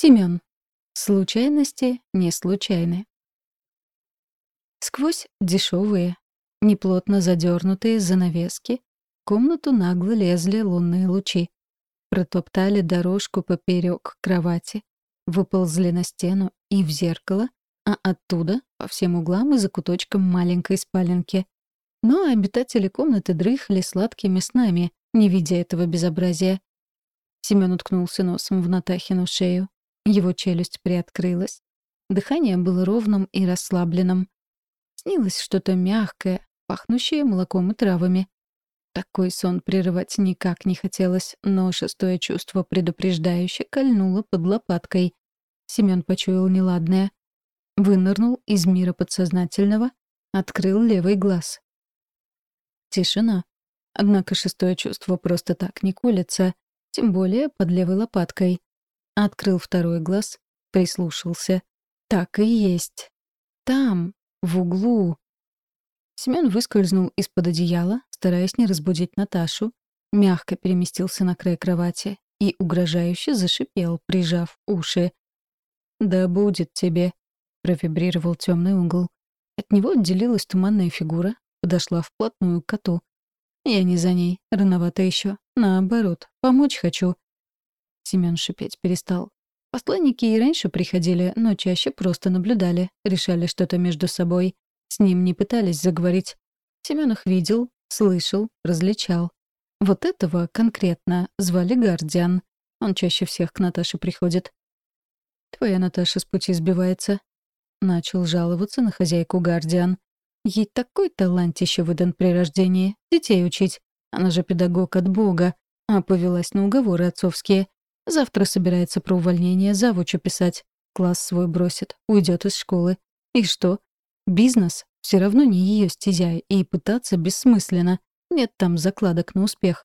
Семён. Случайности не случайны. Сквозь дешевые, неплотно задернутые занавески в комнату нагло лезли лунные лучи. Протоптали дорожку поперек кровати, выползли на стену и в зеркало, а оттуда — по всем углам и закуточкам маленькой спаленки. Но обитатели комнаты дрыхли сладкими снами, не видя этого безобразия. Семён уткнулся носом в Натахину шею. Его челюсть приоткрылась. Дыхание было ровным и расслабленным. Снилось что-то мягкое, пахнущее молоком и травами. Такой сон прерывать никак не хотелось, но шестое чувство предупреждающе кольнуло под лопаткой. Семён почуял неладное. Вынырнул из мира подсознательного, открыл левый глаз. Тишина. Однако шестое чувство просто так не колется, тем более под левой лопаткой. Открыл второй глаз, прислушался. Так и есть. Там, в углу. Семён выскользнул из-под одеяла, стараясь не разбудить Наташу, мягко переместился на край кровати и угрожающе зашипел, прижав уши. «Да будет тебе», — провибрировал темный угол. От него отделилась туманная фигура, подошла вплотную к коту. «Я не за ней, рановато еще. Наоборот, помочь хочу». Семён шипеть перестал. Посланники и раньше приходили, но чаще просто наблюдали, решали что-то между собой. С ним не пытались заговорить. Семён их видел, слышал, различал. Вот этого конкретно звали Гардиан. Он чаще всех к Наташе приходит. «Твоя Наташа с пути сбивается», — начал жаловаться на хозяйку Гардиан. «Ей такой талант еще выдан при рождении. Детей учить. Она же педагог от Бога, а повелась на уговоры отцовские. Завтра собирается про увольнение завучу писать. Класс свой бросит, уйдет из школы. И что? Бизнес все равно не ее стезя, и пытаться бессмысленно. Нет там закладок на успех.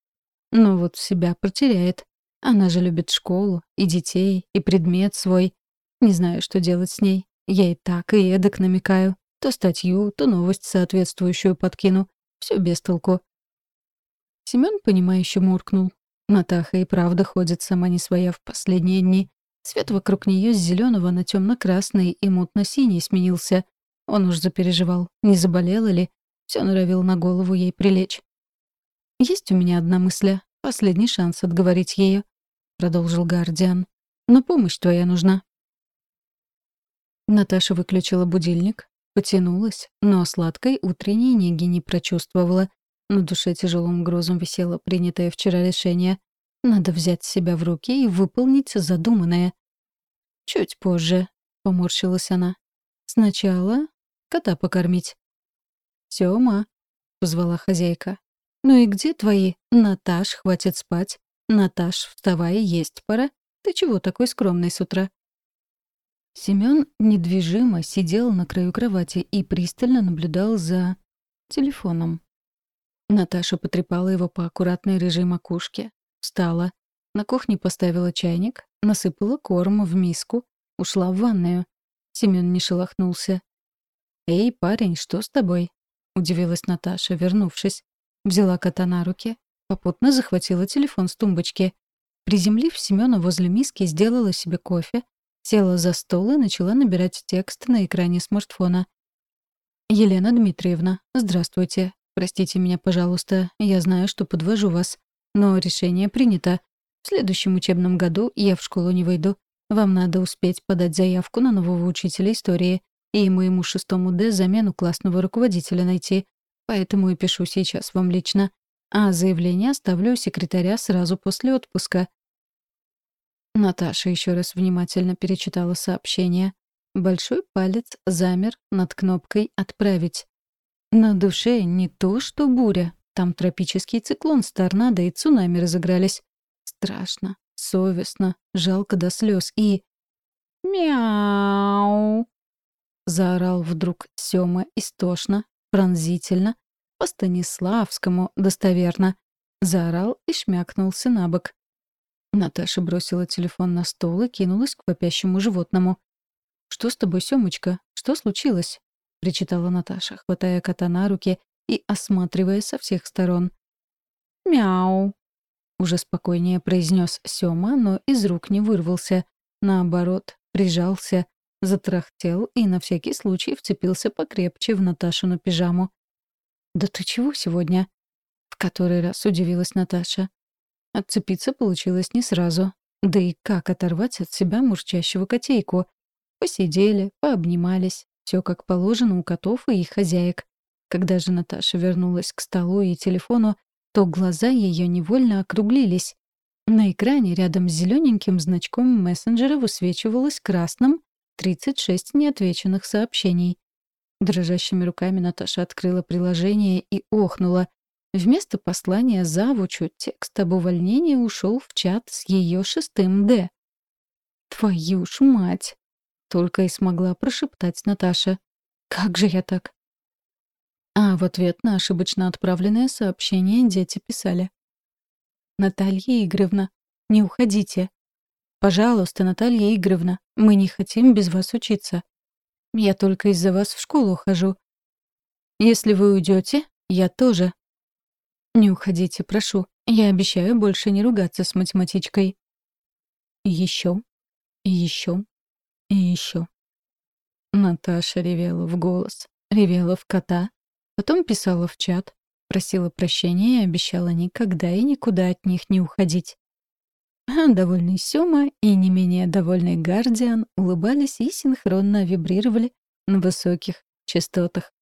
Но вот себя потеряет. Она же любит школу, и детей, и предмет свой. Не знаю, что делать с ней. Я и так, и эдак намекаю. То статью, то новость соответствующую подкину. Все без толку. Семён, понимающе муркнул. Натаха и правда ходит сама не своя в последние дни. Свет вокруг нее с зеленого на темно-красный и мутно-синий сменился. Он уж запереживал, не заболела ли. Все норовил на голову ей прилечь. «Есть у меня одна мысля. Последний шанс отговорить ее», — продолжил Гардиан. «Но помощь твоя нужна». Наташа выключила будильник, потянулась, но сладкой утренней неги не прочувствовала. На душе тяжелым грузом висело принятое вчера решение. Надо взять себя в руки и выполнить задуманное. «Чуть позже», — поморщилась она. «Сначала кота покормить». «Сёма», — позвала хозяйка. «Ну и где твои? Наташ, хватит спать. Наташ, вставай, есть пора. Ты чего такой скромный с утра?» Семён недвижимо сидел на краю кровати и пристально наблюдал за телефоном. Наташа потрепала его по аккуратной рыжей макушке. Встала. На кухне поставила чайник, насыпала корм в миску, ушла в ванную. Семён не шелохнулся. «Эй, парень, что с тобой?» — удивилась Наташа, вернувшись. Взяла кота на руки, попутно захватила телефон с тумбочки. Приземлив Семёна возле миски, сделала себе кофе, села за стол и начала набирать текст на экране смартфона. «Елена Дмитриевна, здравствуйте. Простите меня, пожалуйста, я знаю, что подвожу вас. Но решение принято. В следующем учебном году я в школу не выйду. Вам надо успеть подать заявку на нового учителя истории и моему шестому Д замену классного руководителя найти. Поэтому и пишу сейчас вам лично. А заявление оставлю у секретаря сразу после отпуска. Наташа еще раз внимательно перечитала сообщение. Большой палец замер над кнопкой «Отправить». На душе не то что буря. Там тропический циклон с торнадо и цунами разыгрались. Страшно, совестно, жалко до слез и... «Мяу!» — заорал вдруг Сёма истошно, пронзительно, по Станиславскому достоверно. Заорал и шмякнулся на бок. Наташа бросила телефон на стол и кинулась к вопящему животному. «Что с тобой, Сёмочка? Что случилось?» Причитала Наташа, хватая кота на руки и осматривая со всех сторон. «Мяу!» — уже спокойнее произнес Сёма, но из рук не вырвался. наоборот, прижался, затрахтел и на всякий случай вцепился покрепче в Наташину пижаму. «Да ты чего сегодня?» — в который раз удивилась Наташа. Отцепиться получилось не сразу. Да и как оторвать от себя мурчащего котейку? Посидели, пообнимались. Все как положено у котов и их хозяек. Когда же Наташа вернулась к столу и телефону, то глаза ее невольно округлились. На экране рядом с зелененьким значком мессенджера высвечивалось красным 36 неотвеченных сообщений. Дрожащими руками Наташа открыла приложение и охнула. Вместо послания завучу текст об увольнении ушел в чат с ее шестым «Д». «Твою ж мать!» — только и смогла прошептать Наташа. «Как же я так?» А в ответ на ошибочно отправленное сообщение дети писали. «Наталья Игоревна, не уходите. Пожалуйста, Наталья Игоревна, мы не хотим без вас учиться. Я только из-за вас в школу хожу. Если вы уйдете, я тоже. Не уходите, прошу. Я обещаю больше не ругаться с математичкой. Еще, еще и еще. Наташа ревела в голос, ревела в кота, потом писала в чат, просила прощения и обещала никогда и никуда от них не уходить. А довольный Сёма и не менее довольный Гардиан улыбались и синхронно вибрировали на высоких частотах.